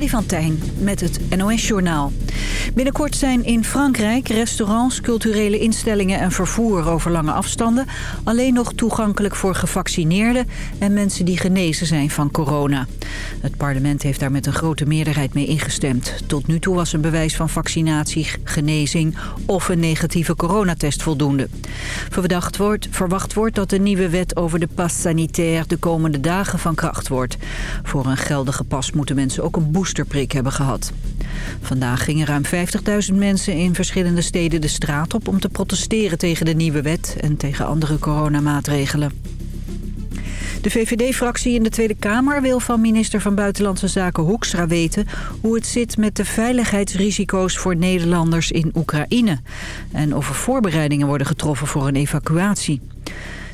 Freddy van Tijn met het NOS-journaal. Binnenkort zijn in Frankrijk restaurants, culturele instellingen en vervoer over lange afstanden... alleen nog toegankelijk voor gevaccineerden en mensen die genezen zijn van corona. Het parlement heeft daar met een grote meerderheid mee ingestemd. Tot nu toe was een bewijs van vaccinatie, genezing of een negatieve coronatest voldoende. Verwacht wordt, verwacht wordt dat de nieuwe wet over de pas sanitaire de komende dagen van kracht wordt. Voor een geldige pas moeten mensen ook een boosterprik hebben gehad. Vandaag gingen ruim 50.000 mensen in verschillende steden de straat op... om te protesteren tegen de nieuwe wet en tegen andere coronamaatregelen. De VVD-fractie in de Tweede Kamer wil van minister van Buitenlandse Zaken Hoekstra weten... hoe het zit met de veiligheidsrisico's voor Nederlanders in Oekraïne. En of er voorbereidingen worden getroffen voor een evacuatie.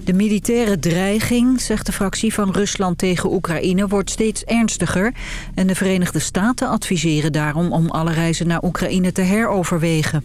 De militaire dreiging, zegt de fractie van Rusland tegen Oekraïne, wordt steeds ernstiger. En de Verenigde Staten adviseren daarom om alle reizen naar Oekraïne te heroverwegen.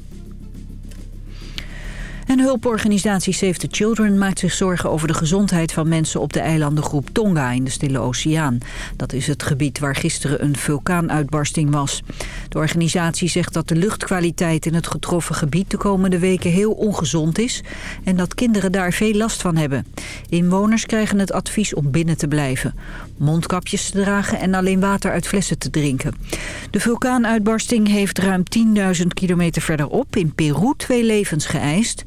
En hulporganisatie Save the Children maakt zich zorgen over de gezondheid van mensen op de eilandengroep Tonga in de Stille Oceaan. Dat is het gebied waar gisteren een vulkaanuitbarsting was. De organisatie zegt dat de luchtkwaliteit in het getroffen gebied de komende weken heel ongezond is en dat kinderen daar veel last van hebben. Inwoners krijgen het advies om binnen te blijven, mondkapjes te dragen en alleen water uit flessen te drinken. De vulkaanuitbarsting heeft ruim 10.000 kilometer verderop in Peru twee levens geëist.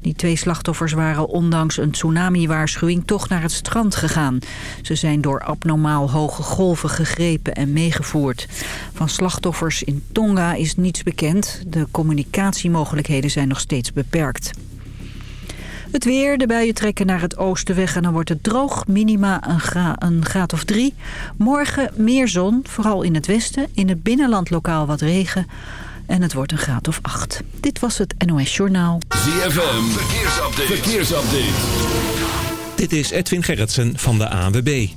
Die twee slachtoffers waren ondanks een tsunami-waarschuwing toch naar het strand gegaan. Ze zijn door abnormaal hoge golven gegrepen en meegevoerd. Van slachtoffers in Tonga is niets bekend. De communicatiemogelijkheden zijn nog steeds beperkt. Het weer, de buien trekken naar het oosten weg en dan wordt het droog. Minima een, gra een graad of drie. Morgen meer zon, vooral in het westen. In het binnenland lokaal wat regen en het wordt een graad of 8. Dit was het NOS Journaal. ZFM, verkeersupdate. verkeersupdate. Dit is Edwin Gerritsen van de ANWB.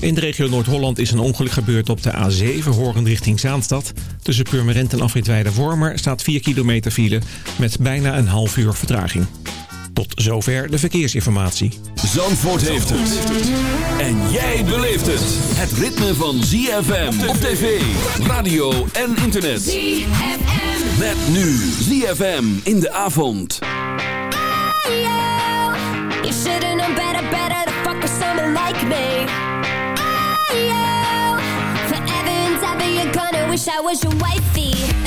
In de regio Noord-Holland is een ongeluk gebeurd op de A7 horend richting Zaanstad. Tussen Purmerend en Afritweide-Wormer staat 4 kilometer file met bijna een half uur vertraging. Tot zover de verkeersinformatie. Zandvoort heeft het. En jij beleeft het. Het ritme van ZFM op tv, radio en internet. ZFM. Met nu ZFM in de avond. You should've known better, better to fuck with someone like me. Forever and ever you're gonna wish I was your wifey.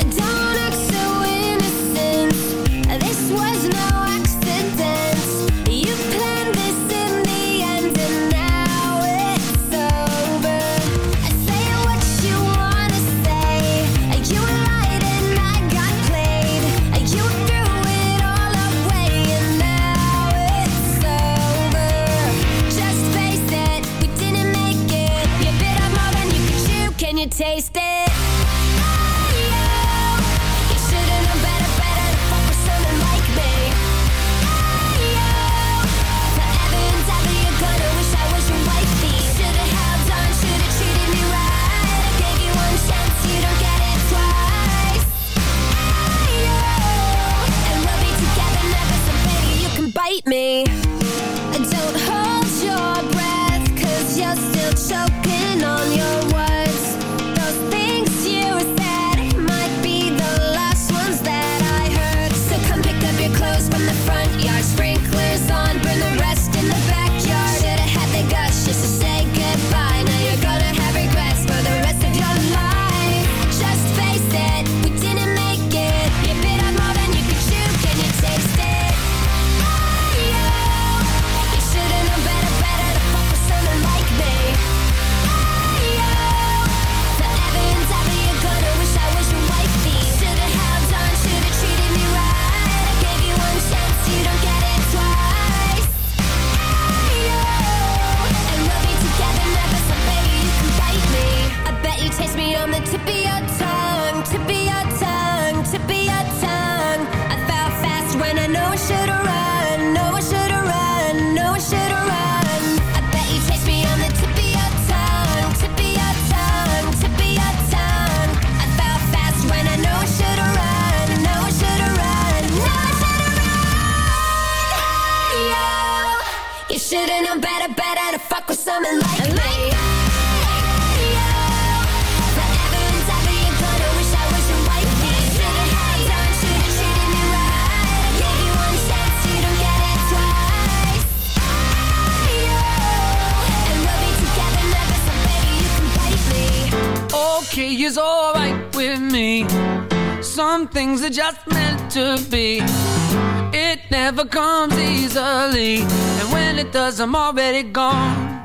cause I'm already gone.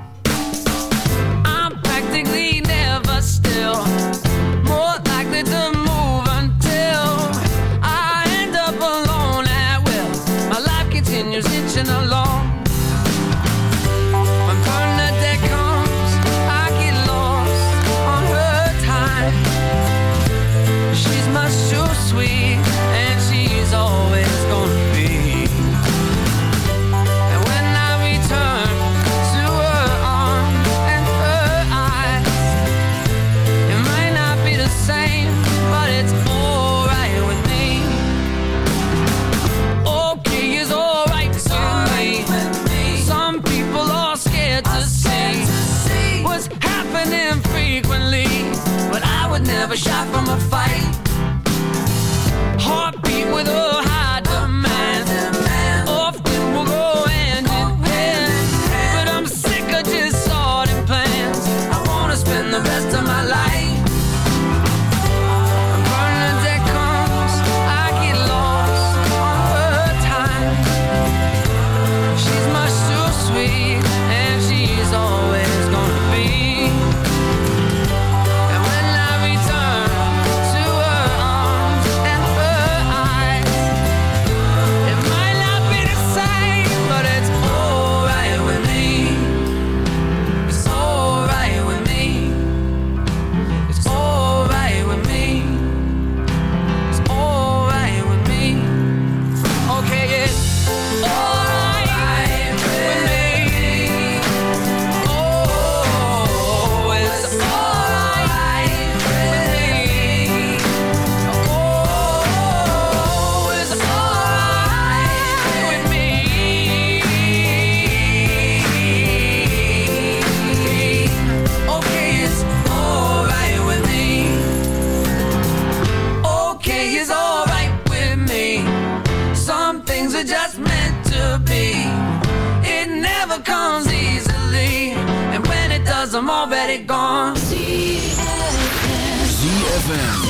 I'm practically never still. More likely to move until I end up alone at will. My life continues inching along. She's my so sweet gone. ZFM.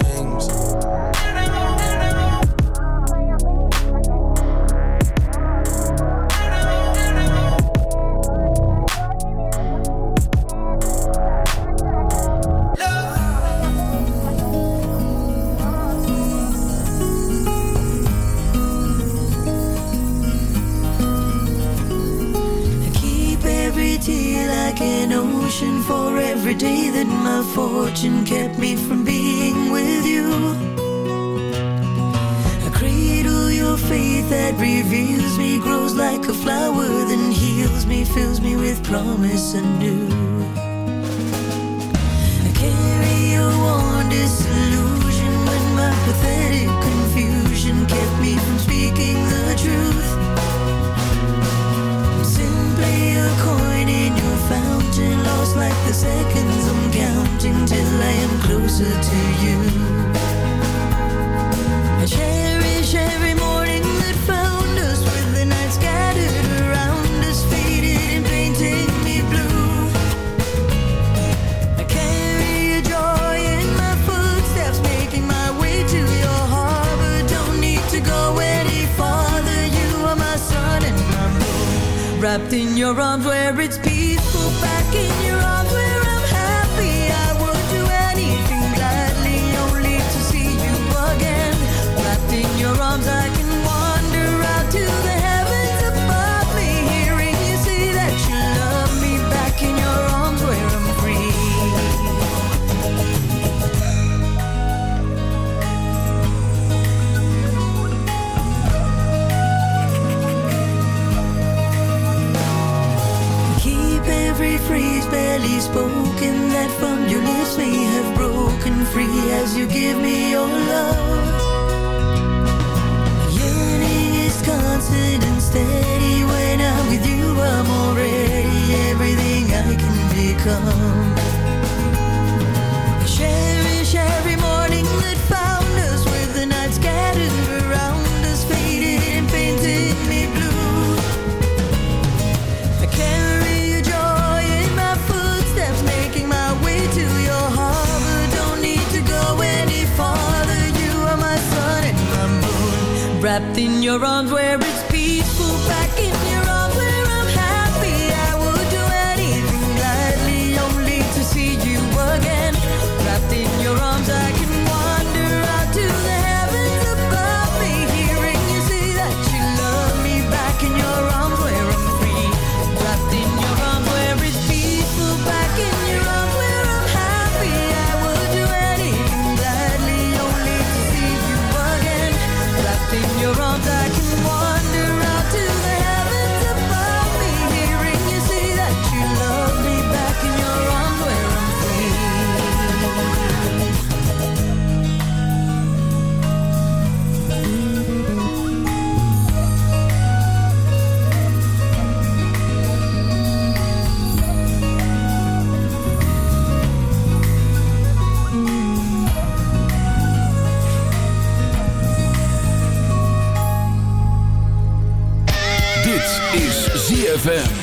Dit is ZFM.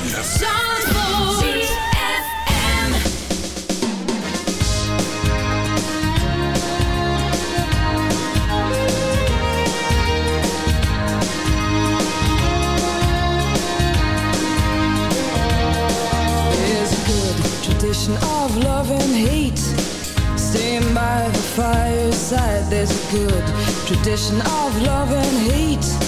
of love and hate. Staying by the fireside. There's a good tradition of love and hate.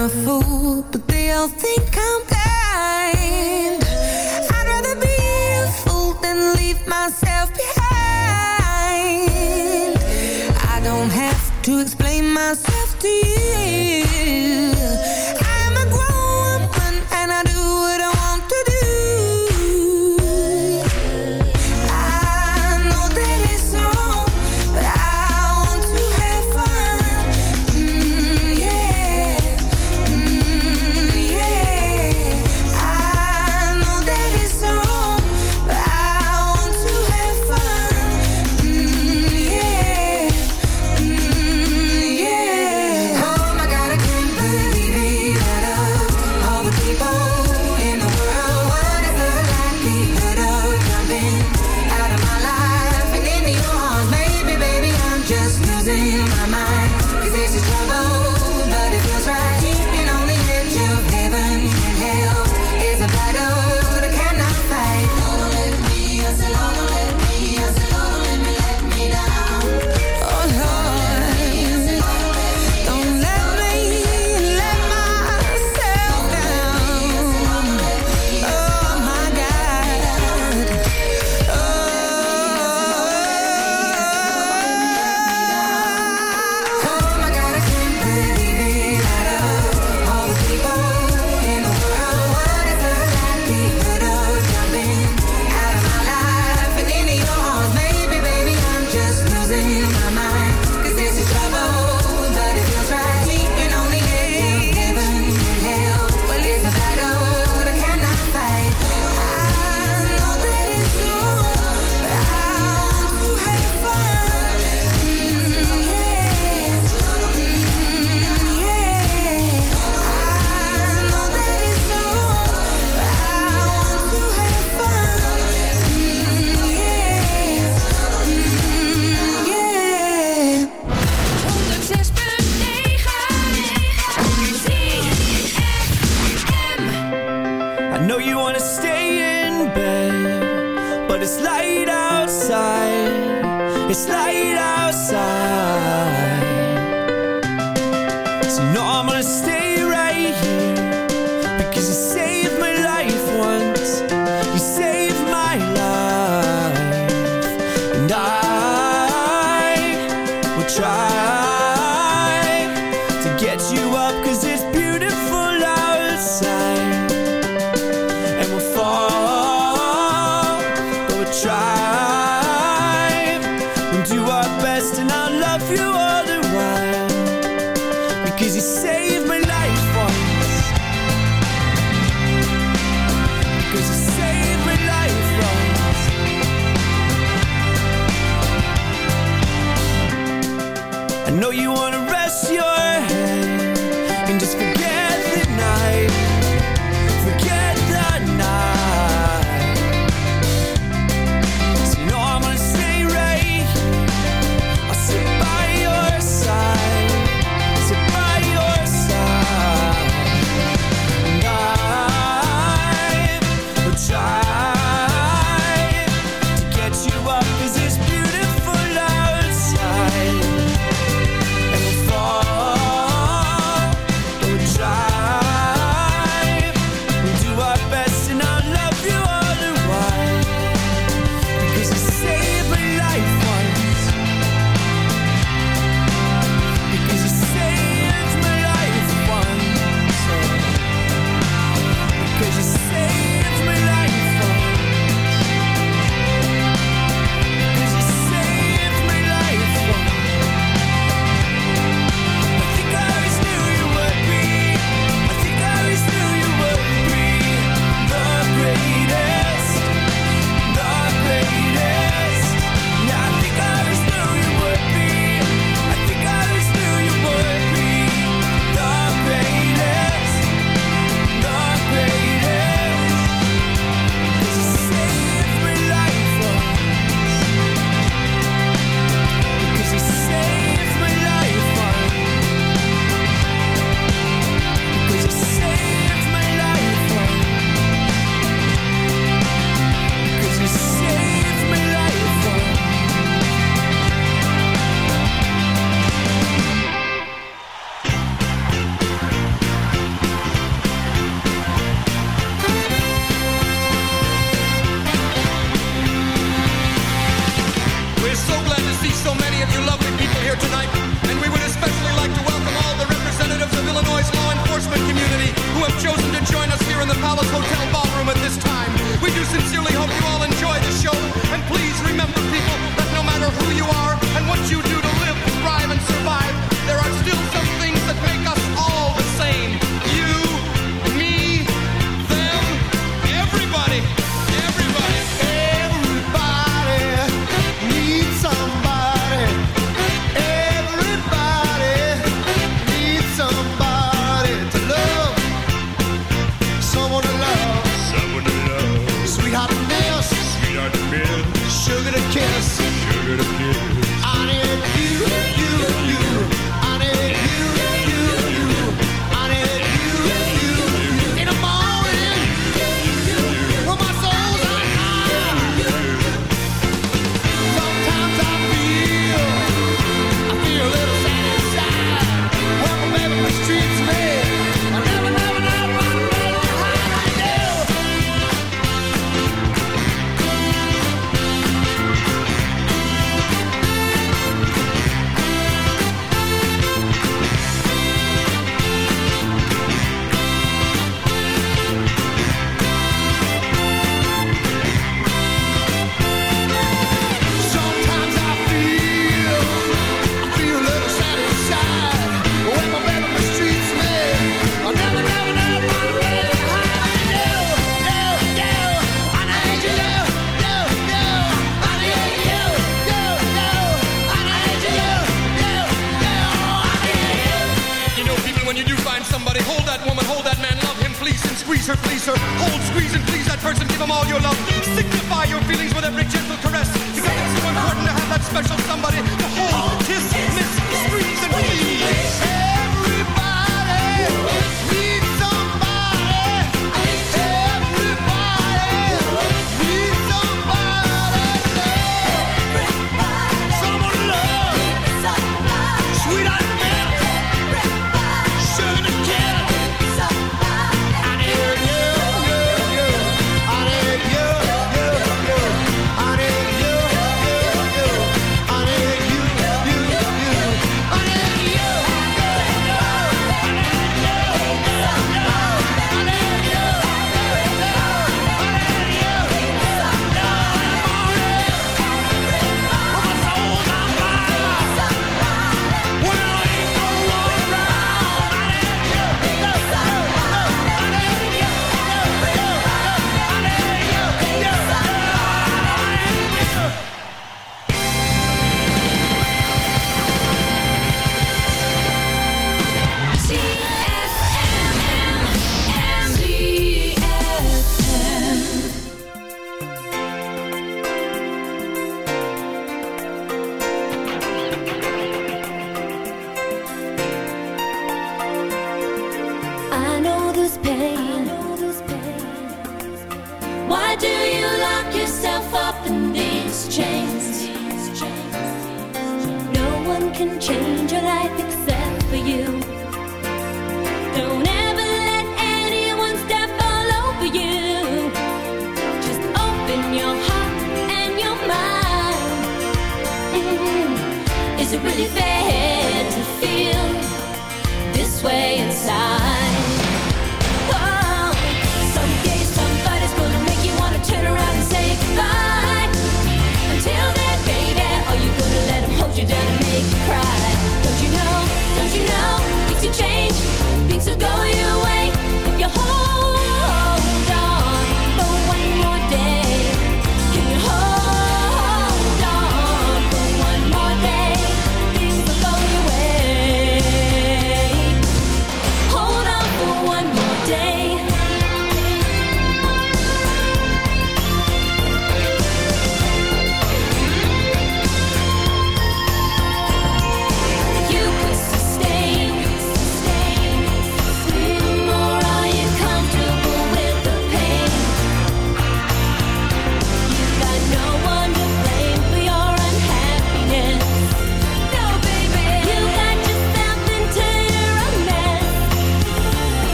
a fool, but they all think I'm blind. I'd rather be a fool than leave myself behind. I don't have to explain myself to you